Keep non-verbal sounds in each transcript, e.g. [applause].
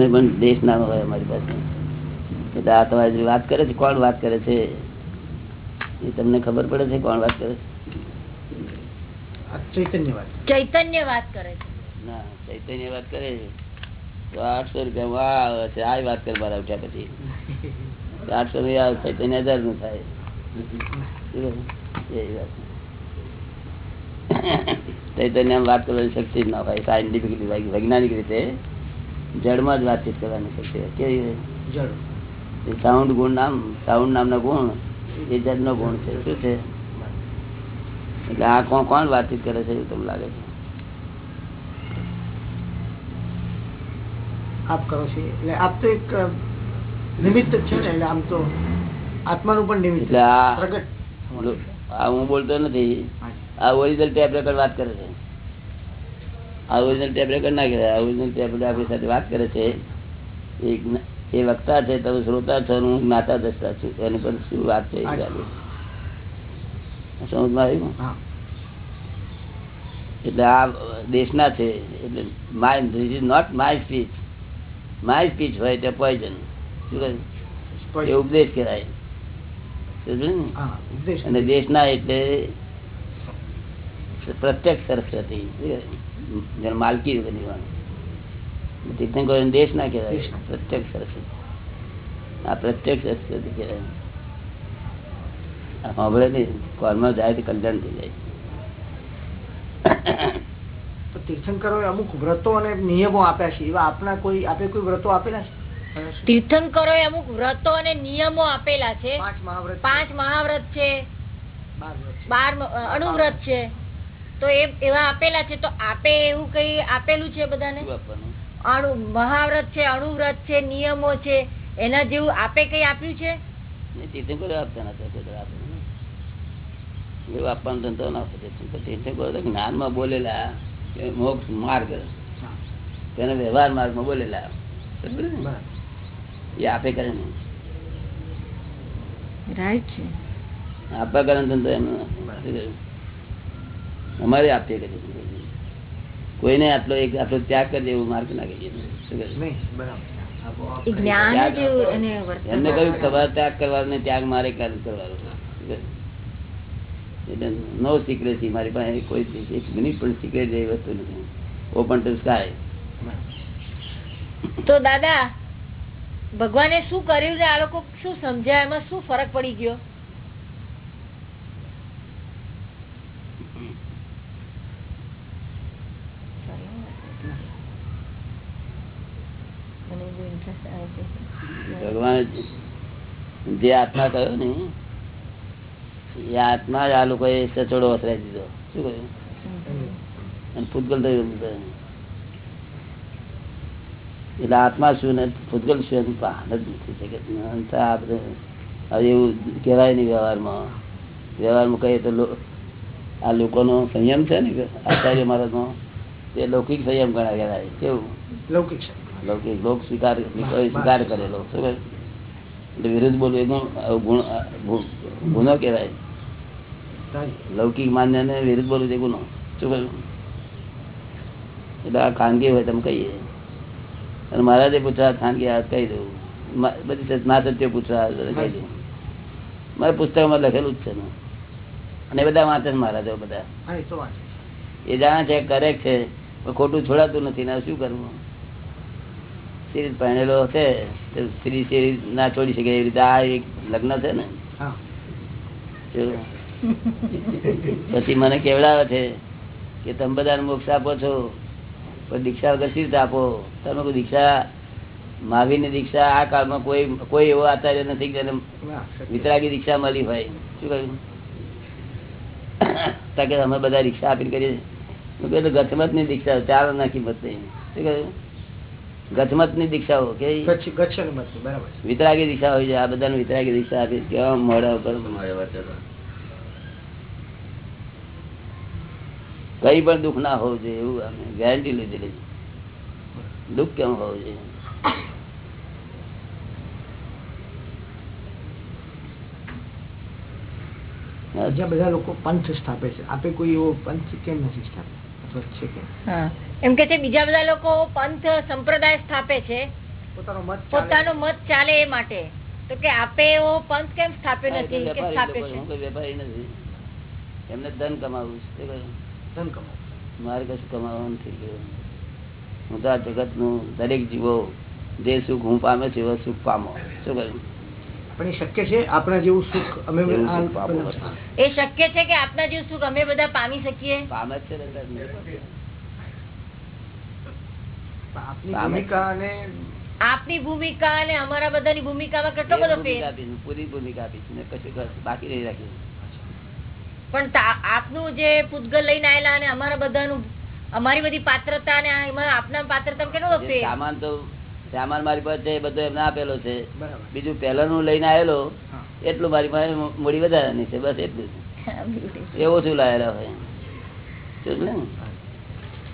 અમે પણ દેશ ના હોય અમારી પાસે. એટલે આ તમારી વાત કરે છે કોણ વાત કરે છે? એ તમને ખબર પડે છે કોણ વાત કરે છે? ચૈતન્ય વાત ચૈતન્ય વાત કરે છે. ના ચૈતન્ય વાત કરે છે. તો આઠસો રૂપિયા આ છે આ વાત કરે ઉઠ્યા પછી. આઠસો રૂપિયા ચૈતન્ય હજારનું થાય. એ વાત. ચૈતન્ય વાત કરવાની શક્તિ ના હોય સાયન્ટિફિકલી વૈજ્ઞાનિક રીતે. જડમાં જ વાતચીત કરવાની શક્તિ કેવી સાઉન્ડ ગુણ નામ સાઉન્ડ નામનો ગુણ એ જડનો ગુણ છે. શું છે? એટલે આ કોણ કોણ વાતચીત કરે છે એવું તમને લાગે છે? આપ કરો છો. એટલે આપ તો એક નિમિત્ત છે ને એટલે આમ તો આત્માનું પણ નિમિત્ત એટલે આ હું બોલતો નથી. આ ઓરિજિનલ ટેપ રેકોર્ડ વાત કરે છે. આ ઓરિજિનલ ટેપ રેકોર્ડ ના કહેવાય આ ઓરિજિનલ ટેપ રેકર્ડ આપણી સાથે વાત કરે છે. એ એ વક્તા છે તમે શ્રોતા છો હું જ્ઞાતા દસતા છું. એની પર શું વાત છે ચાલુ સમજમાં આવ્યું? એટલે આ દેશના છે. એટલે my this is not my speech my speech હોય તે પોઈઝન એ ઉપદેશ કહેવાય? અને દેશના એટલે પ્રત્યક્ષ સરસ્વતી જેને માલકી વગરની વાત. દેશ ના કહેવાય. પ્રત્યક્ષ સરસ્વતી આ પ્રત્યક્ષ સરસ્વતી કહેવાય. સાંભળે નહીં. કોર્મમાં જાય તો કલ્યાણ થઈ જાય. તીર્થંકરોએ અમુક વ્રતો અને નિયમો આપ્યા છે. એવા આપના કોઈ આપે કોઈ વ્રતો આપેલા છે? તીર્થંકરોએ અમુક વ્રતો અને નિયમો આપેલા છે. પાંચ મહાવ્રત પાંચ મહાવ્રત છે. બાર અણુવ્રત છે. તો એ એવા આપેલા છે તો આપે એવું કઈ આપેલું છે બધાને? અણુ મહાવ્રત છે અણુવ્રત છે નિયમો છે એના જેવું આપે કઈ આપ્યું છે? તીર્થંકરો આપતા નતા કોઈ દાડો આપે નહીં. એવું આપવાનો ધંધો ના તીર્થંકરો તો જ્ઞાનમાં બોલેલા મોક્ષ માર્ગ. તેને વ્યવહાર માર્ગમાં બોલેલા. એ આપે કરે ને રાઈટ છે. આપવા કરે ધંધો એમનો. અમારે આપીએ કરીએ કોઈને આટલો એક આટલો ત્યાગ કરજે એવું માર્ગ ના કહીએ. એમને કહ્યું તમારે ત્યાગ કરવાનો ને ત્યાગ મારે કરવાનો. નો સિક્રેસી મારી પાસે કોઈ એક મિનિટ પણ સિક્રેટ જેવી વસ્તુ નથી. ઓપન ટુ સ્કાય તો દાદા ભગવાને શું કર્યું ને આ લોકો શું સમજ્યા? એમાં શું ફરક પડી ગયો મને બહુ interest આવે છે. ભગવાન જે આત્મા કહ્યું ને, એ આત્મા જ આ લોકોએ સચોડો વસરાઈ દીધો. શું કહ્યું? થયું બધું. એટલે આત્મા શું ને, ભૂતગલ શું એનું ભાન જ નથી. અંત હવે એવું કહેવાય નહીં વ્યવહારમાં. વ્યવહારમાં કહીએ તો આ લોકોનો સંયમ છે ને, આચાર્ય મહારાજનો, તે લૌકિક સંયમ ગણા કહેવાય. કેવું? લૌકિક છે લૌકિક લોક સ્વીકાર સ્વીકાર કરેલો શું એટલે વિરુદ્ધ બોલવું એ ગુણ ગુનો કહેવાય. લૌકિક માન્ય ને વિરુદ્ધ બોલવું ગુનો શું કહ્યું એટલે આ ખાનગી હોય તમે કહીએ. અને મહારાજે પૂછવા ખાનગી આ કહી દઉં બધી સત્ય પૂછવા કહી દઉં મારા પુસ્તકમાં લખેલું જ છે ને. અને બધા વાંચે મહારાજો બધા. એ જાણે છે કરેક્ટ છે ખોટું છોડાતું નથી. ને શું કરવું? સ્ત્રી પહેરેલો છે સ્ત્રી સિરીઝ ના છોડી શકે એવી રીતે. આ એક લગ્ન છે ને? પછી મને કેવડાવે છે કે તમે બધાને મોક્ષ આપો છો પણ દીક્ષા વગર સી રીતે આપો? તમે કોઈ દીક્ષા મહાવીરની દીક્ષા આ કાળમાં કોઈ કોઈ એવો આચાર્ય નથી કે જેને વિતરાગી દીક્ષા મળી હોય. શું કહ્યું? તાકે અમે બધા દીક્ષા આપીને કરીએ ગતમતની દીક્ષા ચાર ના કિંમત નહીં શું કહ્યું? ગચમતની દીક્ષાઓ કે. વિતરાગી દીક્ષા હોય છે આ બધા વિતરાગી દીક્ષા આપી કેવા મોડા ઉપર કઈ પણ દુઃખ ના હોવું જોઈએ એવું અમે ગેરંટી લીધેલી. દુઃખ કેમ હોવું જોઈએ જ્યાં બધા લોકો પંથ સ્થાપે છે આપે કોઈ એવો પંથ કેમ નથી સ્થાપ્યો. એમ કે છે બીજા બધા લોકો પંથ સંપ્રદાય સ્થાપે છે. પોતાનો મત ચાલે. પોતાનો મત ચાલે એ માટે. તો કે આપે એવો પંથ કેમ સ્થાપ્યો નથી કે સ્થાપે છે. હું કોઈ વેપારી નથી. એમને ધન કમાવું છે. ધન કમાવું. મારે કશું કમાવાનું નથી. ગયું હું તો આ જગતનું દરેક જીવો જે સુખ હું પામે છે એવો સુખ પામો. શું કહ્યું? પણ એ શક્ય છે આપણા જેવું સુખ અમે. એ શક્ય છે કે આપના જેવું સુખ અમે બધા પામી શકીએ? પામે છે આપની ભૂમિકા અને આપની ભૂમિકા અને અમારા બધાની ભૂમિકામાં કેટલો બધો પૂરી ભૂમિકા આપી છે કશું બાકી નહીં રાખી પણ આપનું જે પૂતગલ લઈને આયેલા અને અમારા બધાનું અમારી બધી પાત્રતા અને એમાં આપના પાત્રતા કેટલો સામાન તો સામાન મારી પાસે છે એ બધો એમને આપેલો છે. બીજું પહેલાનું લઈને આવેલો એટલું મારી પાસે મૂડી વધારાની છે બસ એટલું જ. એ ઓછું લાયેલા હોય શું ને?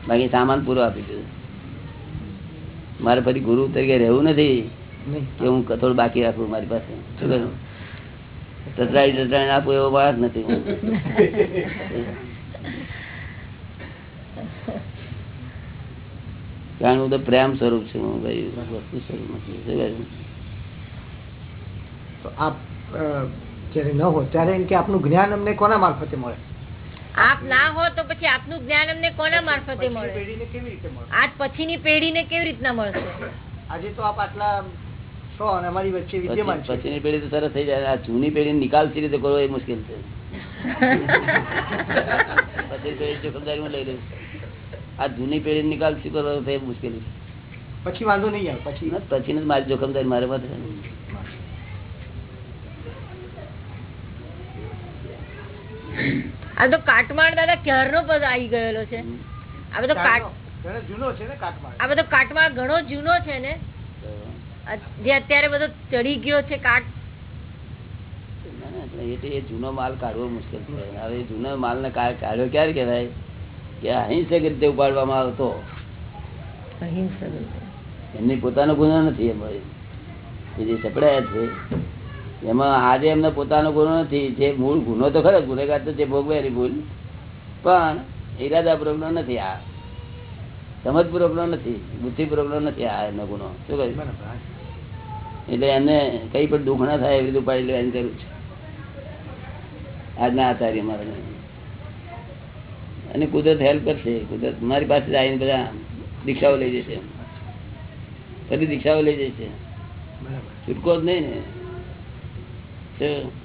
બાકી સામાન પૂરો આપી દીધું. મારે ફરી ગુરુ તરીકે રહેવું નથી કે હું થોડું બાકી રાખું મારી પાસે. શું કરું? [laughs] તતરાઈ તતરાઈ આપું એવો માણસ નથી. [laughs] કારણ હું તો પ્રેમ સ્વરૂપ છું. હું ભાઈ વસ્તુ સ્વરૂપ નથી. શું કહ્યું? તો આપ જ્યારે ન હો ત્યારે એમ કે આપનું જ્ઞાન અમને કોના મારફતે મળે? આપ ના હો તો પછી આપનું જ્ઞાન અમને કોના મારફતે મળે? કેવી રીતે મળે આજ પછીની પેઢીને કેવી રીતના મળશે? આજે તો આપ આટલા છો અને અમારી વચ્ચે વિદ્યમાન છે. પછીની પેઢી તો સરસ થઈ જાય. આ જૂની પેઢી નિકાલ સી રીતે કરવો એ મુશ્કેલ છે. [laughs] પછી પેઢી જોખમદારી લઈ લઉં આ જૂની પેઢી નિકાલ શું કરવો એ મુશ્કેલી. છે પછી વાંધો નહીં આવે પછી. પછી મારી જોખમદારી મારે માથે આ તો કાટમાળ દાદા ક્યારનો પદ આવી ગયેલો છે? આ બધો ઘણો જૂનો છે ને કાટમાળ. આ બધો કાટમાળ ઘણો જૂનો છે ને? જે અત્યારે બધો ચડી ગયો છે કાટ એ જૂનો માલ કાઢવો મુશ્કેલ છે. હવે જૂનો માલ ને કાઢ્યો ક્યારે કહેવાય? કે અહિંસક રીતે ઉપાડવામાં આવતો. એમની પોતાનો ગુનો નથી એમ એ જે સપડાયા છે એમાં આજે એમનો પોતાનો ગુનો નથી. જે મૂળ ગુનો તો ખરો ગુનેગાર તો જે ભોગવે ભૂલ. પણ ઈરાદાપૂર્વક નો નથી આ. સમજપૂર્વક નો નથી બુદ્ધિપૂર્વક નો નથી આ એમનો ગુનો. શું કહ્યું એટલે એમને કઈ પણ દુઃખ ના થાય એવી રીતે ઉપાડી લેવાની જરૂર છે. આજના આચાર્ય મારે અને કુદરત હેલ્પ કરશે. કુદરત મારી પાસે આવીને બધા દીક્ષાઓ લઈ જશે. ફરી દીક્ષાઓ લઈ જશે. છૂટકો જ નહીં ને.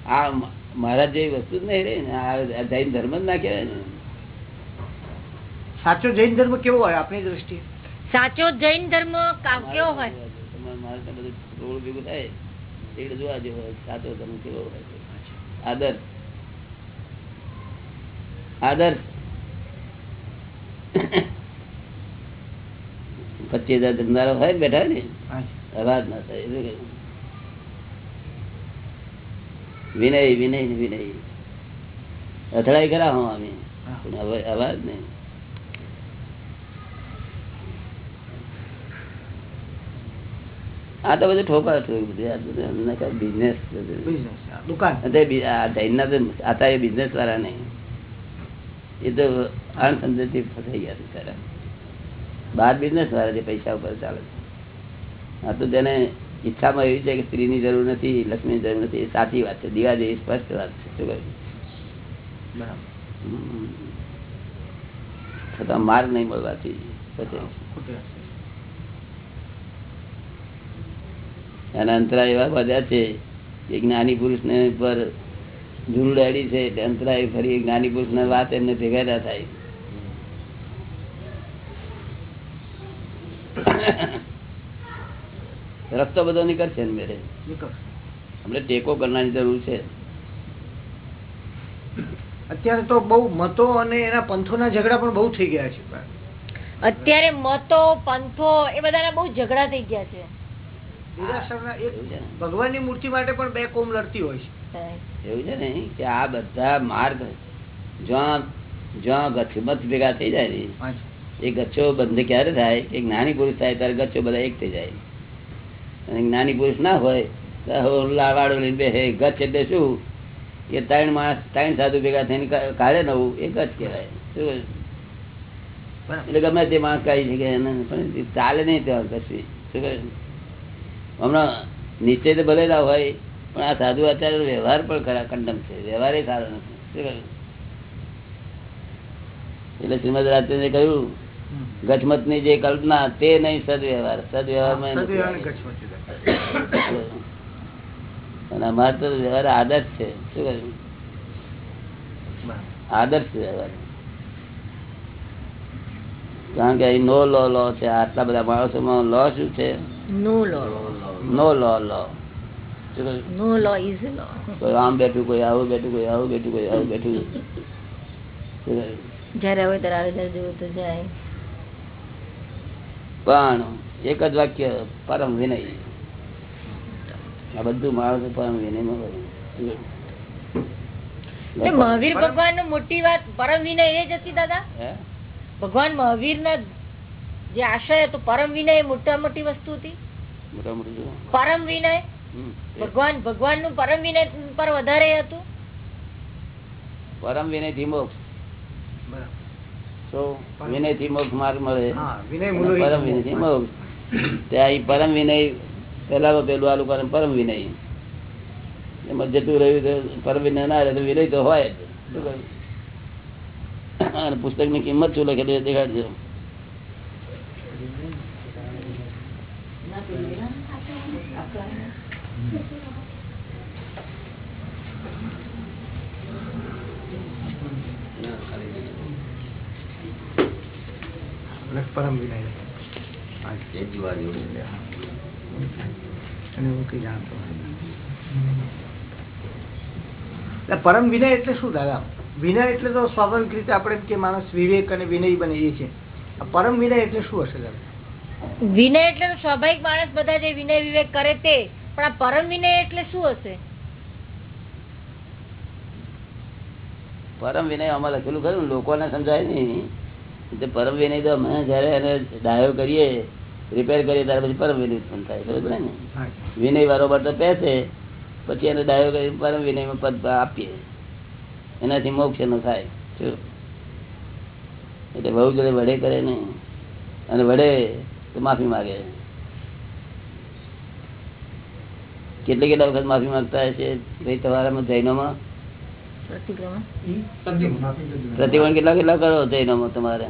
આ મારા જેવી વસ્તુ જ નહીં રહી ને આ જૈન ધર્મ જ ના કહેવાય ને. સાચો જૈન ધર્મ કેવો હોય આપણી દ્રષ્ટિએ? સાચો જૈન ધર્મ કા- કેવો હોય? તમારે મારે બધું ટોળું ભેગું થાય. એટલે જોવા જેવો હોય સાચો ધર્મ કેવો હોય? આદર. આદર. પચીસ હજાર ધંધારો હોય બેઠા ને અવાજ ના થાય વિનય વિનય વિનય. અથડાઈ કરા હું અમે અવાજ નહીં આ તો બધું ઠોકા બધું બિઝનેસ દુકાન. બિઝનેસ વાળા નહીં. એ તો અણસમજણથી ફસાઈ ગયા બિચારા બહાર બિઝનેસ વાળા જે પૈસા ઉપર ચાલે છે. આ તો તેને ઈચ્છામાં એવી છે કે સ્ત્રીની જરૂર નથી લક્ષ્મીની જરૂર નથી એ સાચી વાત છે. દીવા જેવી સ્પષ્ટ વાત છે શું કહ્યું? છતાં માર્ગ નહીં મળવાથી છે. એના અંતરાય એવા બધા છે કે જ્ઞાની પુરુષ ને ઝુરડાડી છે એટલે અંતરાય ફરી જ્ઞાની પુરુષ ને વાત એમને ભેગા ના થાય. રસ્તો બધો નીકળશે ને મેરે. આપણે ટેકો કરવાની જરૂર છે. અત્યારે તો બહુ મતો અને એના પંથોના ઝઘડા પણ બહુ થઈ ગયા છે. અત્યારે મતો પંથો એ બધાના બહુ ઝઘડા થઈ ગયા છે. છે ને? મૂર્તિ માટે પણ બે કોમ લડતી હોય છે. એવું છે ને કે આ બધા માર્ગ જ્યાં જ્યાં ભેગા થઈ જાય ને એ ગચ્છો બંધ ક્યારે થાય? કે જ્ઞાની પુરુષ થાય ત્યારે ગચ્છો બધા એક થઈ જાય. અને જ્ઞાની પુરુષ ના હોય તો લાવાડો લઈને બેસે. ગચ્છ એટલે શું? એ ત્રણ માણસ ત્રણ સાધુ ભેગા થઈને કા- કાઢે નવું એ ગચ્છ કહેવાય. શું એટલે ગમે તે માણસ કાઢી શકે એને પણ ચાલે નહીં ત્યાં કશું શું કહ્યું? હમણાં નિશ્ચય તો ભલે ના હોય પણ આ સાધુ અત્યારે વ્યવહાર પણ ખરા કંડમ છે. વ્યવહાર એ સારો નથી? એટલે શ્રીમદ રાજચંદ્રે કહ્યું ગચમતની જે કલ્પના તે નહીં સદવ્યવહાર. સદવ્યવહારમાં. [coughs] અને અમારે તો વ્યવહાર આદર્શ છે. શું કહ્યું? આદર્શ વ્યવહાર. કારણ કે અહીં નો લો લો છે. આટલા બધા માણસોમાં લો શું છે? નો લો. નો લો લો નો લો ઇઝ લો કોઈ આમ બેઠું કોઈ આવું બેઠું કોઈ આવું બેઠું કોઈ આવું બેઠું જ્યારે? હોય ત્યારે આવે ત્યારે જોવું તો જાય પણ એક જ વાક્ય પરમ વિનય આ બધું માણસ પરમ? એટલે મહાવીર ભગવાન મોટી વાત પરમ વિનય એ જ હતી દાદા? ભગવાન મહાવીર ના જે આશય હતો પરમ વિનય એ મોટા મોટી વસ્તુ હતી? પરમ વિનય. ભગવાન ભગવાનનું પરમ વિનય પર વધારે હતું? પરમ વિનયથી મોક્ષ. વિનયથી મોક્ષ માર્ગ મળે. પરમ વિનયથી મોક્ષ. ત્યાં પરમ વિનય પેલા પેલું આલું પરમ પરમ વિનય. એમાં જતું રહ્યું તો પરમ વિનય ના રહે તો વિનય તો હોય જ. અને પુસ્તકની કિંમત શું લખેલી દેખાડજો. પરમ વિનય અને હું કઈ જાણતો એટલે પરમ વિનય એટલે શું દાદા? વિનય એટલે તો સ્વાભાવિક રીતે આપણે કે માણસ વિવેક અને વિનય બને એ છે. પરમ વિનય એટલે શું હશે દાદા? વિનય એટલે સ્વાભાવિક માણસ બધા જે વિનય વિવેક કરે તે પણ આ પરમ વિનય એટલે શું હશે? પરમ વિનય આમાં લખેલું ખરું લોકોને સમજાય નહીં. પરમ વિનય તો અમે જયારે એને ડાયો કરીએ રિપેર કરીએ ત્યારે પછી પરમ વિનય ઉત્પન્ન થાય બરોબર ને? વિનય બરોબર તો પહેશે પછી એને ડાયો કરી પરમ વિનયમાં પદ આપીએ. એનાથી મોક્ષ એનો થાય શું? એટલે બહુ જોડે વડે કરે નહીં અને વડે તો માફી માગે કેટલી કેટલા વખત માફી માંગતા હશે ભાઈ તમારામાં જૈનોમાં? પ્રતિક્રમણ? પ્રતિબંધ કેટલા કેટલા કરો જૈનોમાં તમારે?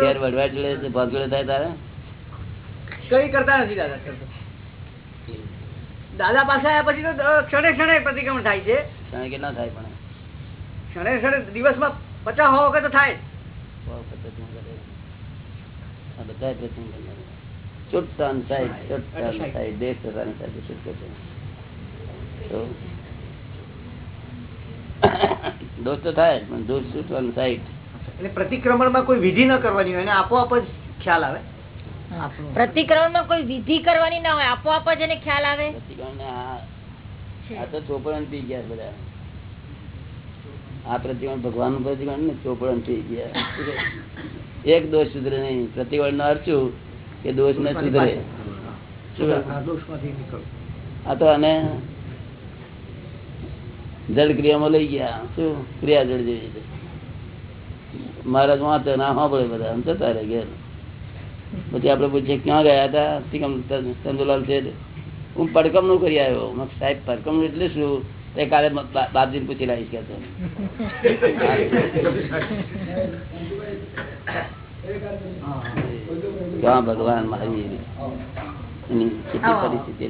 ઘેર તો વડવાટ લે થાય તારે? કઈ કરતા નથી દાદા. દાદા પાસે આવ્યા પછી તો ક્ષણે ક્ષણે પ્રતિક્રમણ થાય છે. ક્ષણે કેટલા થાય પણ? ક્ષણે ક્ષણે દિવસમાં પચાસ વખત તો થાય જ. બહુ પ્રતિબંધ કરે. આ બધાય પ્રતિબંધ કરે. છૂટતાની સાઈડ, છૂટતાની સાઈડ, દેશ પ્રકારની સાઈડ છૂટકે છે. તો થાય પણ દોસ્ત છૂટવાનું સાઈડ એટલે પ્રતિક્રમણમાં કોઈ વિધિ ન કરવાની હોય આપોઆપ જ ખ્યાલ આવે પ્રતિક્રમણમાં કોઈ વિધિ કરવાની ના હોય આપોઆપ જ એને ખ્યાલ આવે આ તો ચોપડન થઈ ગયા બધા આ પ્રતિક્રમણ ભગવાનનું પ્રતિક્રમણ ને ચોપડન થઈ ગયા? એક દોષ સુધરે નહીં. પ્રતિવળ નો અર્થ શું? કે દોષ ને સુધરે. આ તો અને જળ ક્રિયામાં લઈ ગયા. શું? ક્રિયા જળ જેવી છે મહારાજ વાંચે ના સાંભળે બધા. આમ જતા રહે ઘેર. પછી આપડે પૂછીએ ક્યાં ગયા હતા? તીકમ ચંદુલાલ છે હું પડકમનું કરી આવ્યો. સાહેબ પડકમનું એટલે શું? તે એ કાલે બાપજી ને પૂછી લાવીશ કે [laughs] ક્યાં ભગવાન મહાવીર. પરિસ્થિતિ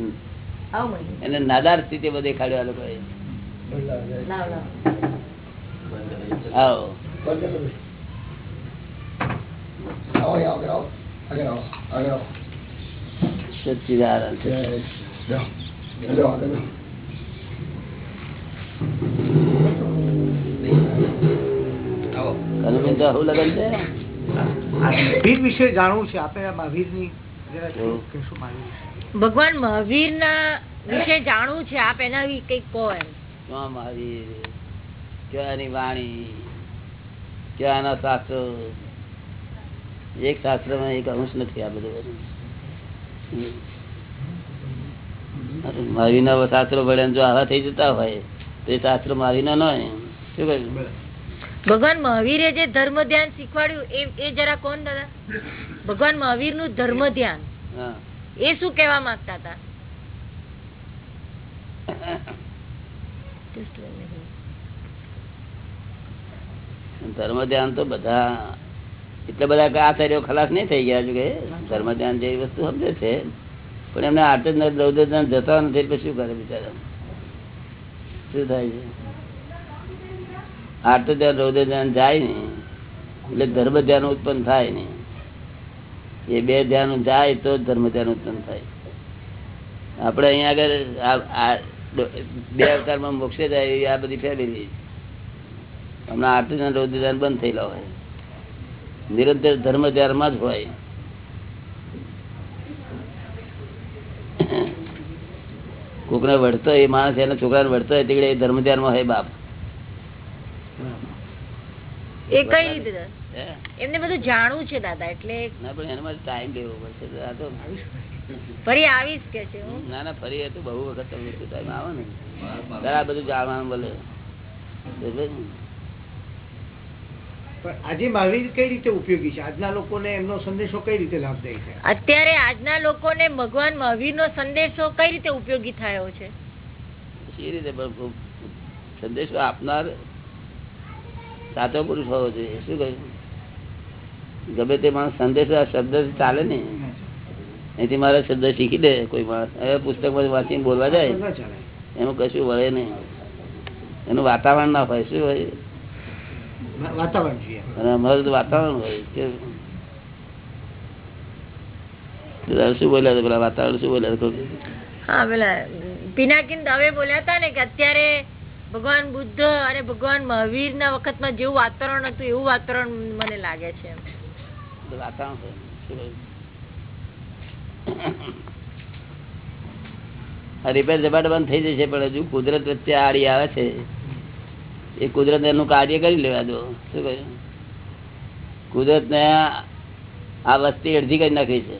એને નાદાર સ્થિતિ બધે તો આવું લગન છે? મહાવીર વિશે જાણવું છે? મહાવીર? ભગવાન મહાવીર ના વિશે જાણવું છે? આપ એના કંઈક કહો એમ. મહાવીર. ક્યાંની વાણી? ક્યાંના શાસ્ત્રો? એક શાસ્ત્રમાં એક અંશ નથી આ બધું મહાવીરના શાસ્ત્રો ભણ્યા જો આવા થઈ જતા હોય તો એ શાસ્ત્ર મહાવીરના ન હોય. શું કહ્યું? ભગવાન મહાવીરે જે ધર્મ ધ્યાન શીખવાડ્યું એ જરા કોણ દાદા? ભગવાન મહાવીરનું ધર્મ ધ્યાન. એ શું કેવા માંગતા હતા? ધર્મ ધ્યાન તો બધા એટલા બધા આચાર્યો ખલાસ નહીં થઈ ગયા કે ધર્મ ધ્યાન જેવી વસ્તુ સમજે છે. પણ એમને આઠ જ રૌદ્ર જતા નથી એટલે શું કરે બિચારા? શું થાય છે? આર્ટ ધ્યાન રૌદ્ર ધ્યાન જાય ને એટલે ધર્મ ધ્યાન ઉત્પન્ન થાય ને એ બે ધ્યાન જાય તો ધર્મ ધ્યાન ઉત્પન્ન થાય. આપણે અહીંયા આગળ બે અવતારમાં મોક્ષે જાય એવી આ બધી ફેમિલી હમણાં આરતી ધ્યાન રૌદ્ર ધ્યાન બંધ થયેલા હોય. નિરંતર ધર્મ ધ્યાનમાં જ હોય. કોકને વળતો એ માણસ, એના છોકરાને વળતો હોય, તે ધર્મ ધ્યાનમાં હોય બાપ. એ કઈ રીતે? એમને બધું જાણવું છે દાદા એટલે ના પણ એના ટાઈમ લેવો પડશે. આ તો ફરી આવીશ કે છે ના ના ફરી એ તો બહુ વખત તમે ટાઈમ આવે ને. ત્યારે બધું જાણવાનું બોલે આજે મહાવીર કઈ રીતે ઉપયોગી છે? આજના લોકોને એમનો સંદેશો કઈ રીતે લાભદાયી છે અત્યારે આજના લોકોને ભગવાન મહાવીરનો સંદેશો કઈ રીતે ઉપયોગી થયો છે? એ રીતે સંદેશો આપનાર સાચો પુરુષ હોવો જોઈએ. શું કહ્યું? ગમે તે માણસ સંદેશ શબ્દ ચાલે ને એથી મારા શબ્દ શીખી દે કોઈ માણસ. હવે પુસ્તકમાં વાંચીને બોલવા જાય એનું કશું વળે નહીં. એનું વાતાવરણ ના હોય શું હોય? વાતાવરણ જોઈએ. અને અમારું તો વાતાવરણ હોય? શું બોલ્યા પેલા વાતાવરણ શું બોલ્યા? હા પેલા પિનાકીન દવે બોલ્યા હતા ને કે અત્યારે ભગવાન બુદ્ધ અને ભગવાન મહાવીર ના વખતમાં જેવું વાતાવરણ હતું, એવું વાતાવરણ મને લાગે છે. રિપેર જબાટ બંધ થઈ જશે, પણ હજુ કુદરત વચ્ચે આડી આવે છે. એ કુદરત એનું કાર્ય કરી લેવા દો. શું કહ્યું? કુદરત ને આ વસ્તી અડધી કરી નાખી છે.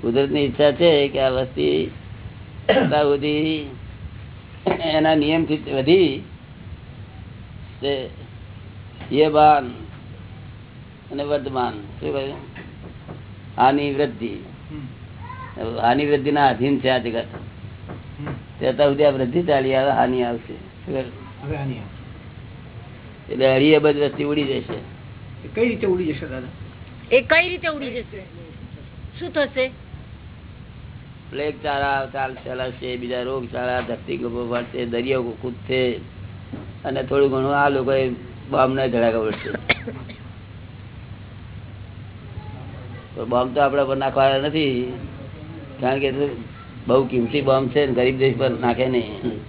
કુદરતની ઈચ્છા છે કે આ વસ્તી સુધી એના નિયમથી વધી તે એ બાન અને વર્ધમાન શું કહ્યું? આની વૃદ્ધિ. આની વૃદ્ધિ ના અધીન છે આ જગત. અત્યાર સુધી આ વૃદ્ધિ ચાલી આવે હાનિ આવશે. એટલે અઢી અબજ વસ્તી ઉડી જશે. એ કઈ રીતે ઉડી જશે દાદા? એ કઈ રીતે ઉડી જશે? શું થશે? પ્લેગ ચારા, ચાલ ચાલશે બીજા રોગ ચારા, ધરતી લોકો ફરશે દરિયો કૂદશે. અને થોડું ઘણું આ લોકો બોમ્બ ને ધડાકા પડશે બોમ્બ તો આપણા પર નાખવાના નથી. કારણ કે બહુ કિંમતી બોમ્બ છે ગરીબ દેશ પર નાખે નહીં.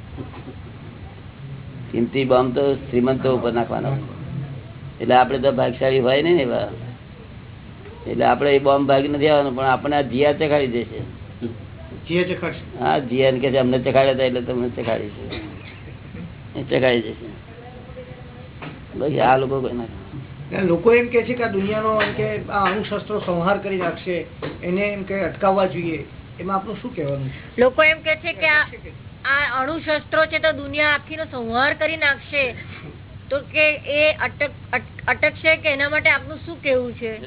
કિંમતી બોમ્બ તો શ્રીમંતો ઉપર નાખવાનો. એટલે આપણે તો ભાગશાળી હોય નહીં ને એવા. એટલે આપણે એ બોમ્બ ભાગી નથી આવવાનું, પણ આપણે આ જીયા ચખાડી દેશે. હા જીયાને કે અમને ચખાડ્યા હતા એટલે તમને ચખાડીશું એ ચખાડી જશે બાકી આ લોકો કોઈ ના લોકો એમ કે છે કે આ દુનિયાનો એમ કે આ અણુશસ્ત્રો સંહાર કરી નાખશે એને એમ કે અટકાવવા જોઈએ. એમાં આપનું શું કહેવાનું છે? લોકો એમ કે છે કે આ આ અણુ શસ્ત્રો છે તો દુનિયા આખીનો સંહાર કરી નાખશે. તો કે એ અટક અટ- અટકશે કે એના માટે આપનું શું કેવું છે.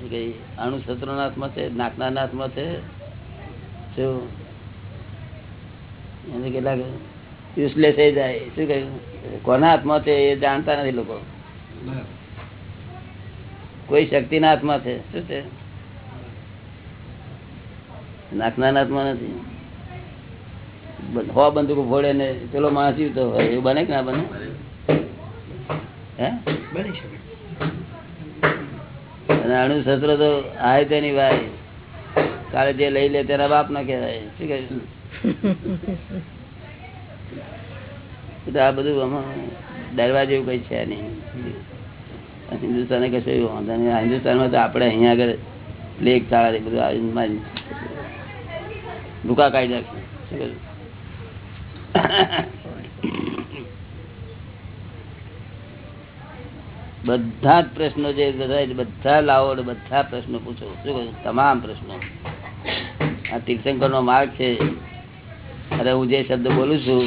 એટલે કશું સવાલ નથી. એ થતો હશે. એ કઈ અણુ શસ્ત્રો ના હાથમાં છે નાકના હાથમાં છે. શું એને કેટલાક યુઝલેસ થઈ જાય. શું કહ્યું કોના હાથમાં છે એ જાણતા નથી લોકો. કોઈ શક્તિના હાથમાં છે. શું છે? નાકના હાથમાં નથી. હો બંદૂકો ફોડે ને પેલો માણસ જીવતો એવું બને કે ના બને? હે? બની શકે. અને અણુ શસ્ત્રો તો આય તેની ભાઈ કાલે જે લઈ લે તેના બાપ ના કહેવાય. શું કહે આ બધું આમાં ડરવા જેવું કઈ છે નહીં. હિન્દુસ્તાને કશું વાંધો નહીં. હિન્દુસ્તાનમાં તો આપણે અહીંયા આગળ પ્લેગ ચાલે બધું આવી ભૂકા કાઢી નાખ્યું શું કહ્યું બધા જ પ્રશ્નો જે બધા લાવો ને બધા પ્રશ્નો પૂછો. શું કહું તમામ પ્રશ્નો. આ તીર્થંકર નો માર્ગ છે. અરે હું જે શબ્દ બોલું છું,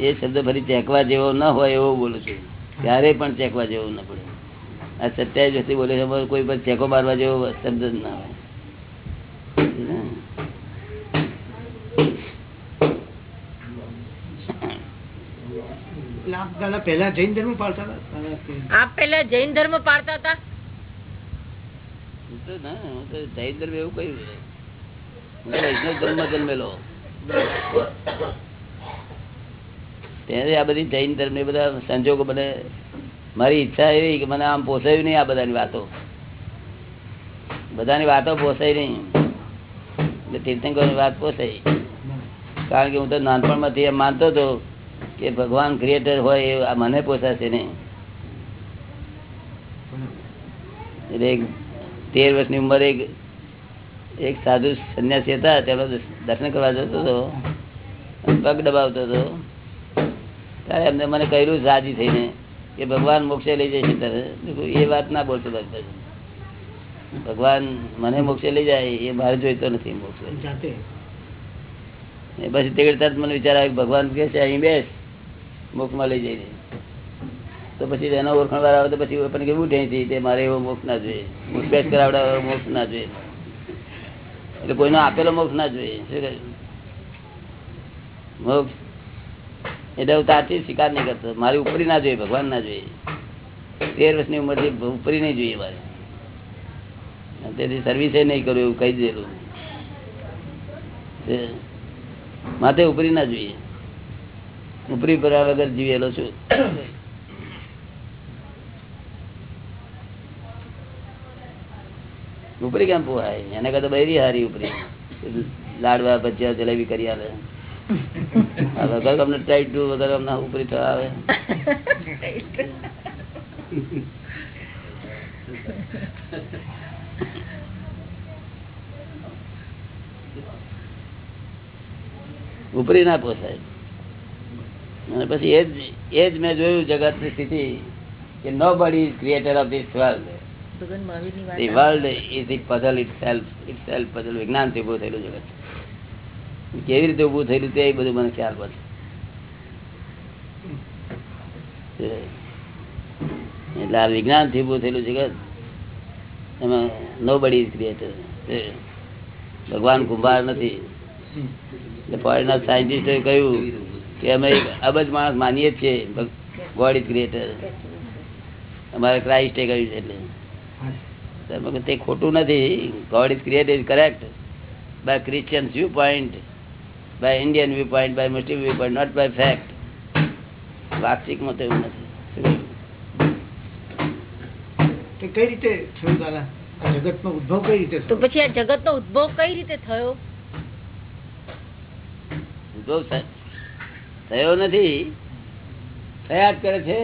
એ શબ્દ ફરી ચેકવા જેવો ન હોય એવો બોલું છું. ક્યારે પણ ચેકવા જેવો ન પડે. આ સત્યાવીસ વર્ષથી બોલે છે, કોઈ પણ ચેકો મારવા જેવો શબ્દ જ ના હોય એટલે આપ દાદા પેલા જૈન ધર્મ પાડતા હતા? આપ પેલા જૈન ધર્મ પાડતા હતા? હું તો ના હું તો જૈન ધર્મ એવું તો વૈષ્ણવ ધર્મ જન્મેલો. ત્યારે આ બધી જૈન ધર્મ એ બધા સંજોગો મને મારી ઈચ્છા એવી કે મને આમ પોસાયું નહીં આ બધાની વાતો. બધાની વાતો પોસાય નહીં. એટલે તીર્થંકરોની વાત પોસાય. કારણ કે હું તો નાનપણમાંથી એમ માનતો હતો કે ભગવાન ક્રિએટર હોય એ આ મને પોસાશે નહીં. એટલે એક તેર વર્ષની ઉંમરે એક એક સાધુ સંન્યાસી હતા તેનો દર્શન કરવા જતો હતો પગ દબાવતો હતો. ત્યારે એમને મને કહ્યું રાજી થઈને કે ભગવાન મોક્ષે લઈ જશે તારે મેં એ વાત ના બોલતો ભગવાન ભગવાન મને મોક્ષે લઈ જાય એ મારે જોઈતો નથી મોક્ષ. જાતે? એ પછી તે તરત મને વિચાર આવ્યો ભગવાન કહે છે અહીં બેસ. મોક્ષમાં લઈ જઈને તો પછી એનો ઓળખાણ વાળા આવે તો પછી આપણને કેવું થઈ તે મારે એવો મોક્ષ ના જોઈએ. મોક્ષ કરાવડા મોક્ષ ના જોઈએ. એટલે કોઈનો આપેલો મોક્ષ ના જોઈએ. શું કહ્યું? મોક્ષ એટલે હું તારથી સ્વીકાર નહીં કરતો. મારી ઉપરી ના જોઈએ, ભગવાન ના જોઈએ. તેર વર્ષની ઉંમરથી ઉપરી નહીં જોઈએ મારે. તેથી સર્વિસે નહીં કર્યું એવું કહી દેલું માથે ઉપરી ના જોઈએ. ઉપરી ભરા વગર જીવેલો છું. ઉપરી કેમ પોહાય? એને કરતા બૈરી હારી ઉપરી. લાડવા, ભજીયા, જલેબી કરી આવે. વગર અમને ટાઈટ ટુ વગર અમને ઉપરી થવા આવે. ઉપરી ના પોસાય. અને પછી એ જ એ જ મેં જોયું જગતની સ્થિતિ કે nobody creator of this world ભગવાન world is it puzzle itself itself puzzle. વિજ્ઞાનથી ઉભું થયેલું જગત. કેવી રીતે ઉભું થયેલું તે બધું મને ખ્યાલ પડશે. એટલે આ વિજ્ઞાનથી ઉભું થયેલું જગત એમાં નો બડી ક્રિએટર ભગવાન કુંભાર નથી. એટલે ફોરેનર સાયન્ટિસ્ટોએ કહ્યું કે અમે એક અબજ માણસ માનીએ જ છીએ ગોડ ઇઝ ક્રિએટર અમારે ક્રાઇસ્ટે કહ્યું છે એટલે. તો ખોટું નથી. God is created correct by Christian viewpoint by Indian viewpoint by Muslim viewpoint not by fact વાસ્તવિકમાં તો એવું નથી. કઈ રીતે થયું દાદા? જગતનો ઉદ્ભવ કઈ રીતે તો પછી આ જગત નો ઉદ્ભવ કઈ રીતે થયો? ઉદ્ભવ થયો નથી થયા જ કરે છે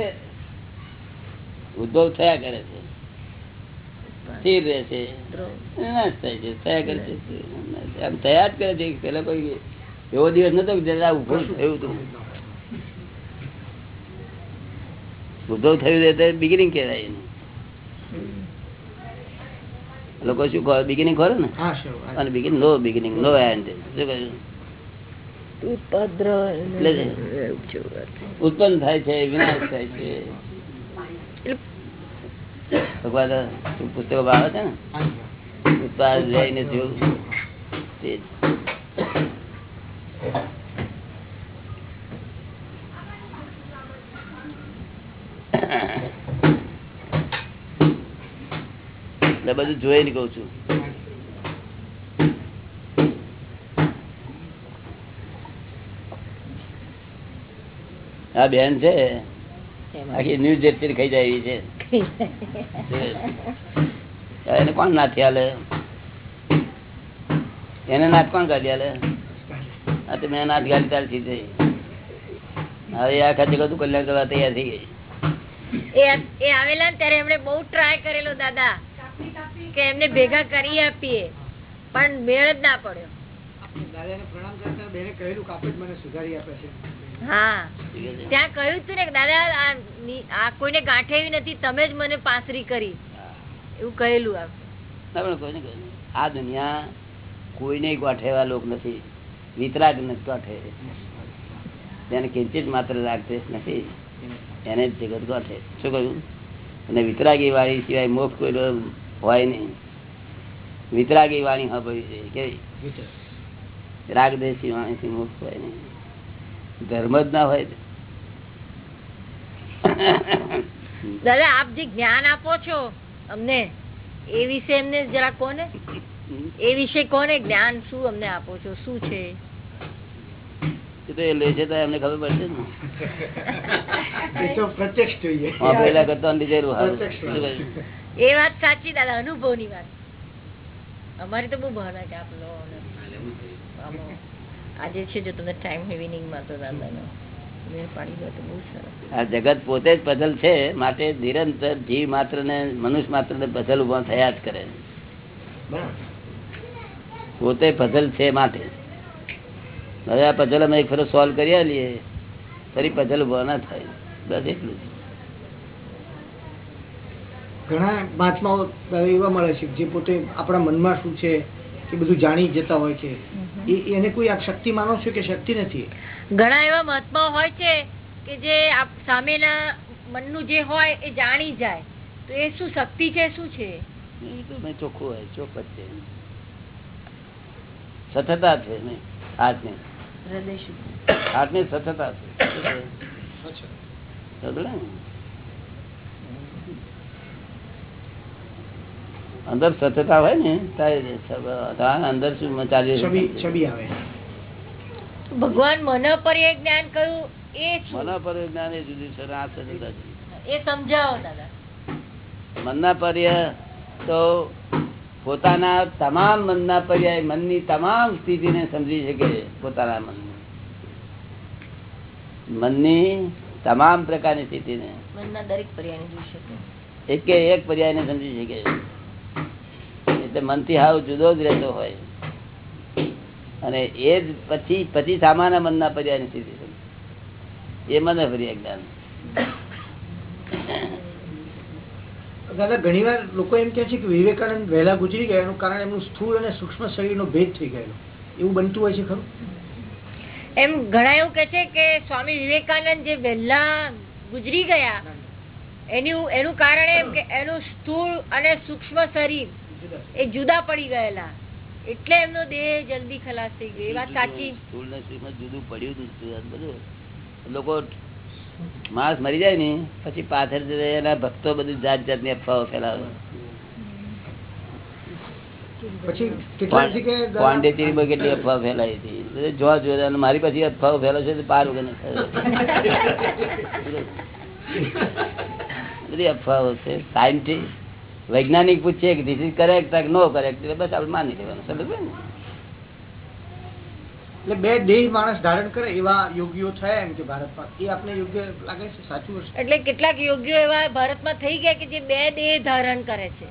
ઉદ્ભવ થયા કરે છે. સ્થિર રહે છે. નાશ થાય છે થયા કરે છે આમ થયા જ કરે છે પેલા કોઈ એવો દિવસ નતો જરા ઉભું થયું હતું. ઉદ્ભવ થયું તે બિગિનિંગ કહેવાય એનું. લોકો શું બિગિનિંગ ખોરે ને? અને બિગિન નો બિગિનિંગ નો એન્ડ શું કહ્યું? ઉત્પાદ્ર ઉત્પન્ન થાય છે વિનાશ થાય છે. ભગવાન પુસ્તકો આવે છે ને. ઉત્પાદ લઈને જેવું. તે બધું જોઈને કઉ છું. આ બેન છે. આખી ન્યૂઝ જેટલી ખાઈ જાય એવી છે. એને કોણ નાથી હાલે એને નાથ કોણ કાઢી હાલે આ તો મેં નાથ ગાડી તારથી થઈ હવે આ ખાતે કદું કલ્યાણ કરવા તૈયાર થઈ ગઈ. એ એ આવેલા ને ત્યારે એમણે બહુ ટ્રાય કરેલો દાદા કે એમને ભેગા કરી આપીએ. પણ મેળ જ ના પડ્યો દાદાને પ્રણામ કરતા બેને કહેલું કે આપે જ મને સુધારી આપે છે? હા. ત્યાં કહ્યું તું ને દાદા આ કોઈને ગાંઠેવી નથી તમે જ મને પાસરી કરી. એવું કહેલું આપણે કોઈને આ દુનિયા કોઈને ગોઠેવા લોક નથી. વિતરાગ નથી ગાંઠે. તેને કિંચિત માત્ર રાખતે નથી. એને જગત ગાંઠે. શું કહ્યું? અને વિતરાગી વાળી સિવાય મોક્ષ કોઈ હોય નહીં. વિતરાગી વાણી સાંભળવી જોઈએ કેવી? રાગદેશી વાણીથી મુક્ત હોય નહીં. ધર્મ જ ના હોય. દાદા આપ જે જ્ઞાન આપો છો અમને એ વિશે એમને જરા કોને? એ વિશે કોને જ્ઞાન શું અમને આપો છો? શું છે? એ લે છે તો એમને ખબર પડશે ને. એ તો પ્રત્યક્ષ જોઈએ. વાપરેલા કરતા લીધેલું સારું. પ્રત્યક્ષ શું કહ્યું? એ વાત સાચી દાદા અનુભવની વાત. અમારી તો બહુ ભાવના છે આપ લો આજે છે જો તમને ટાઈમ ઇવનિંગમાં તો દાદાનો. આ જગત પોતે જ પધલ છે માટે નિરંતર જીવ માત્ર ને મનુષ્ય માત્ર ને પધલ ઊભા થયા જ કરે પોતે પધલ છે માટે. હવે આ પધલ અમે એક ફેરો સોલ્વ કરી આલીએ ફરી પધલ ઊભા ના થાય. બસ એટલું ઘણા મહાત્માઓ એવા મળે છે જે પોતે આપણા મનમાં શું છે એ બધું જાણી જતા હોય છે. એને કોઈ શક્તિ માનો છો કે શક્તિ નથી? ઘણા એવા મહાત્મા હોય છે કે જે સામેના મનનું જે હોય એ જાણી જાય. તો એ શું શક્તિ છે શું છે? એ તો ભાઈ ચોખ્ખું હોય ચોખ્ખ છે. સતતા છે ને હાથની. હૃદય સતતા છે સમજ્યો ને? અંદર સ્વચ્છતા હોય ને અંદર શું ચાલી ભગવાન મન પર જ્ઞાન કયું? એ શું પર જ્ઞાન એ જુદી છે આ સતતા એ સમજાવો દાદા. મનના પર્ય તો પોતાના તમામ મનના પર્યાય મનની તમામ સ્થિતિને સમજી શકે પોતાના મનની. મનની તમામ પ્રકારની સ્થિતિને. મનના દરેક પર્યાય જોઈ શકે. એક કે એક પર્યાયને સમજી શકે એટલે મનથી હાવ જુદો જ રહેતો હોય. અને એ જ પછી પછી સામાન્ય મનના પર્યાયની સ્થિતિ એ મને ફરી જ્ઞાન દાદા ઘણીવાર લોકો એમ કહે છે કે વિવેકાનંદ વહેલા ગુજરી ગયા એનું કારણ એમનું સ્થૂળ અને સૂક્ષ્મ શરીરનો ભેદ થઈ ગયેલો. એવું બનતું હોય છે ખરું? એમ ઘણા એવું કે છે કે સ્વામી વિવેકાનંદ જે વહેલા ગુજરી ગયા એનું એનું કારણ એમ કે એનું સ્થૂળ અને સૂક્ષ્મ શરીર એ જુદા પડી ગયેલા. એટલે એમનો દેહ જલ્દી ખલાસ થઈ ગયો. એ વાત સાચી. સ્થુલ નસીબમાં જુદું પડ્યું હતું બધું લોકો માણસ મરી જાય ને પછી પાછળ એના ભક્તો બધું જાત જાતની અફવાઓ ફેલાવે. પોંડેચેરીમાં કેટલી અફવા ફેલાઈ હતી. જોવા જોઈએ મારી પછી અફવાઓ ફેલાય છે તો પાર વગર [laughs] બધી અફવાઓ છે. સાયન્ટિસ્ટ વૈજ્ઞાનિક પૂછીએ કે this is correct no correct એટલે બસ આપણે માની લેવાનું સમજ ને? એટલે બે દેહ માણસ ધારણ કરે એવા યોગીઓ થયા એમ કે ભારતમાં. એ આપણે યોગ્ય લાગે છે? સાચું હશે? એટલે કેટલાક યોગ્યો એવા ભારતમાં થઈ ગયા કે જે બે દેહ ધારણ કરે છે.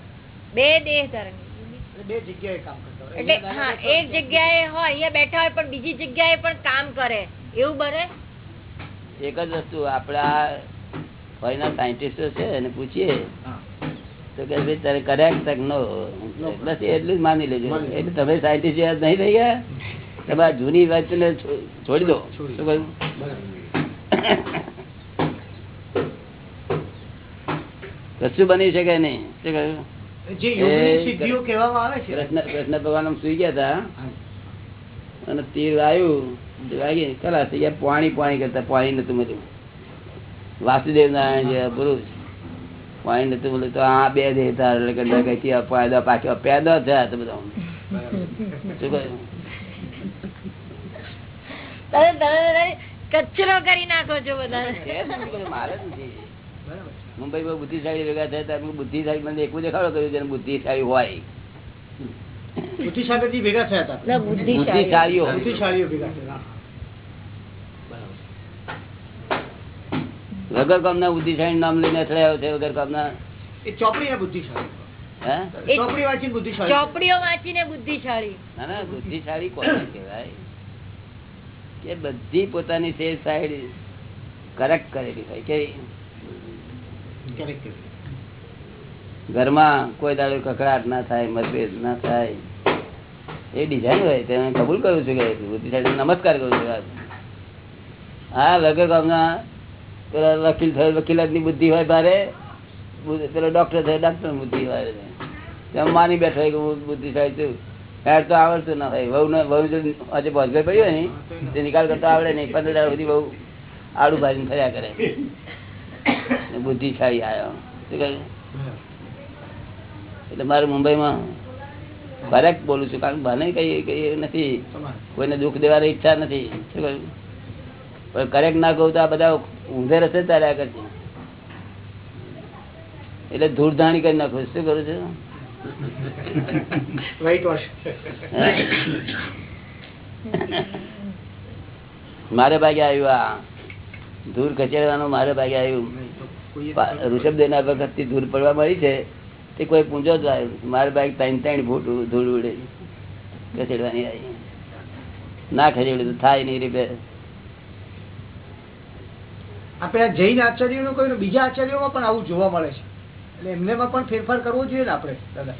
બે દેહ ધારણ બે જગ્યાએ કામ કરતા હોય. એટલે હા એક જગ્યાએ હોય અહીંયા બેઠા હોય પણ બીજી જગ્યાએ પણ કામ કરે. એવું બને? એક જ વસ્તુ આપણા ફોરેનર સાયન્ટિસ્ટો છે એને પૂછીએ. હા. તો કે તારે કરેક્ટ નો? બસ એટલું જ માની લેજો. એટલે તમે સાયન્ટિસ્ટ યાદ નહીં થઈ ગયા તમે જૂની વાત ને છોડી દો. શું કહ્યું? કશું બની શકે નહીં? શું કહ્યું? કૃષ્ણ ભગવાન સુઈ ગયા હતા અને તીર આવ્યું વાગી. ખલાસ થઈ ગયા પાણી પાણી કરતા પાણી નતું મળ્યું. વાસુદેવ નારાયણ જે પુરુષ. પાણી નતું મળ્યું તો આ બે દેતા એટલે કે કઈથી પેદા પાછો પેદા થયા તો બધા શું કહ્યું? કચરો કરી નાખો છો બધા મારે મુંબઈ માં. બુદ્ધિશાળી ભેગા થયા ત્યારે બુદ્ધિશાળી મને એકવું દેખાડો કર્યું જેને બુદ્ધિશાળી હોય. બુદ્ધિશાળી ભેગા થયા હતા. ના, બુદ્ધિશાળી. બુદ્ધિશાળીઓ. બુદ્ધિશાળીઓ ભેગા થયા હા. વગર કામના બુદ્ધિશાળી નામ લઈને અથડાયો છે વગર કામના એ ચોપડીના બુદ્ધિશાળી. ચોપડી વાંચીને બુદ્ધિશાળી. ચોપડીઓ વાંચીને બુદ્ધિશાળી. ના ના બુદ્ધિશાળી કોને કહેવાય? કે બધી પોતાની સેફ સાઈડ કરેક્ટ કરેલી હોય કે ઘરમાં કોઈ દાડો કકડાટ ના થાય મતભેદ ના થાય એ ડિઝાઇન હોય તેને કબૂલ કરું છું કે બુદ્ધિશાળી નમસ્કાર કરું છું. હા વગર ગામના વકીલ થયો વકીલાત બુદ્ધિ હોય ભારે પેલો ડોક્ટર થયો ડોક્ટર બુદ્ધિ હોય માની બેઠો હું બુદ્ધિશાળી છું. હેડ તો આવડતું ના હોય. વહુ આજે ભોજગર પડ્યો ને, તે નિકાલ કરતો આવડે નહીં. પંદર દાડા સુધી બહુ આડું ભાજીને ફર્યા કરે. બુદ્ધિશાળી આવ્યો શું કહે? એટલે મારે મુંબઈમાં કરેક્ટ બોલું છું. કારણ કે મને કઈ કઈ નથી. કોઈને દુઃખ દેવાની ઈચ્છા નથી. શું કહ્યું પણ કરેક્ટ ના કહું તો આ બધા ઊંધે રસ્તે ચાલ્યા કરશે એટલે ધૂળધાણી કરી નાખું શું કરું છું? મારે ભાગે આવ્યું આ. ધૂળ ખસેડવાનું મારે ભાગે આવ્યું. ઋષભદેવ ના વખતથી ધૂળ પડવા મળી છે તે કોઈ પૂંજો જ આવ્યું મારે ભાઈ ત્રણ ત્રણ ફૂટ ધૂળ ઉડે ખસેડવાની આવી. ના ખસેડ્યું તો થાય નહીં રિપેર આપણે જૈન આચાર્યોનું કહ્યું બીજા આચાર્યોમાં પણ આવું જોવા મળે છે. એટલે એમનેમાં પણ ફેરફાર કરવો જોઈએ ને આપણે દાદા.